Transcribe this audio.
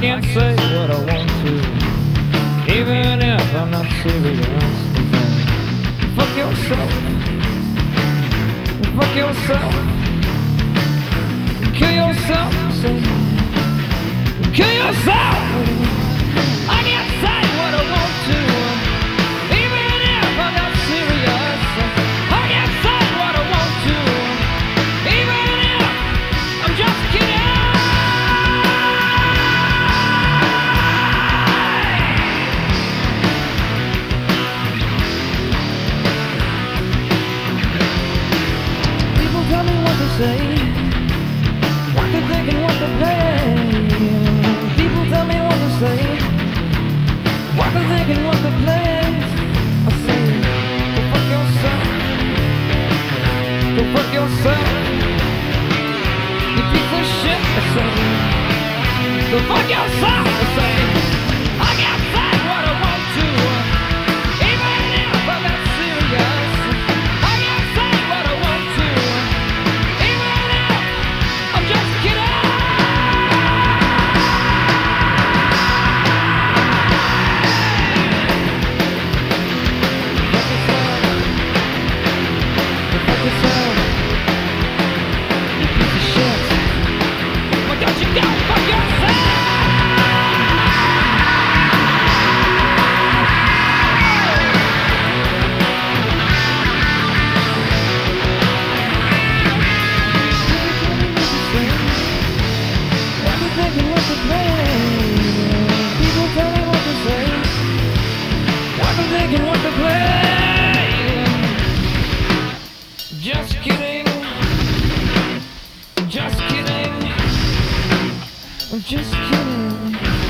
what I want to, even if I'm not serious. Fuck yourself. Fuck yourself. Kill yourself. What to think and what to play. People tell me what to say, what to think and what to play. I say, go fuck yourself, go fuck yourself. You piece of shit. I say, go fuck yourself. Just kidding. Just kidding. Just kidding.